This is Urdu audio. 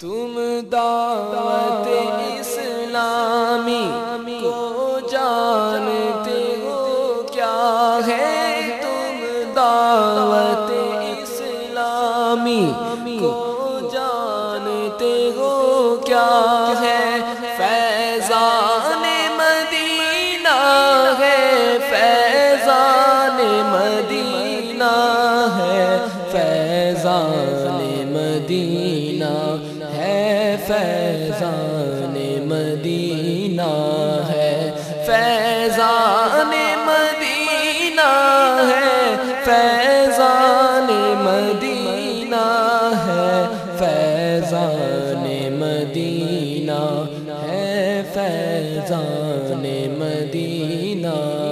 تم دعوت اسلامی کو جانتے ہو کیا ہے تم دعوت اسلامی کو جانتے ہو کیا ہے فیضان مدینہ ہے فیضان مدینہ ہے فیضان مدینہ ہے، فیضان مدینہ ہے۔ فیضان مدینہ ہے، فیضان مدینہ ہے۔ فیضان مدینہ ہے، فیضان مدینہ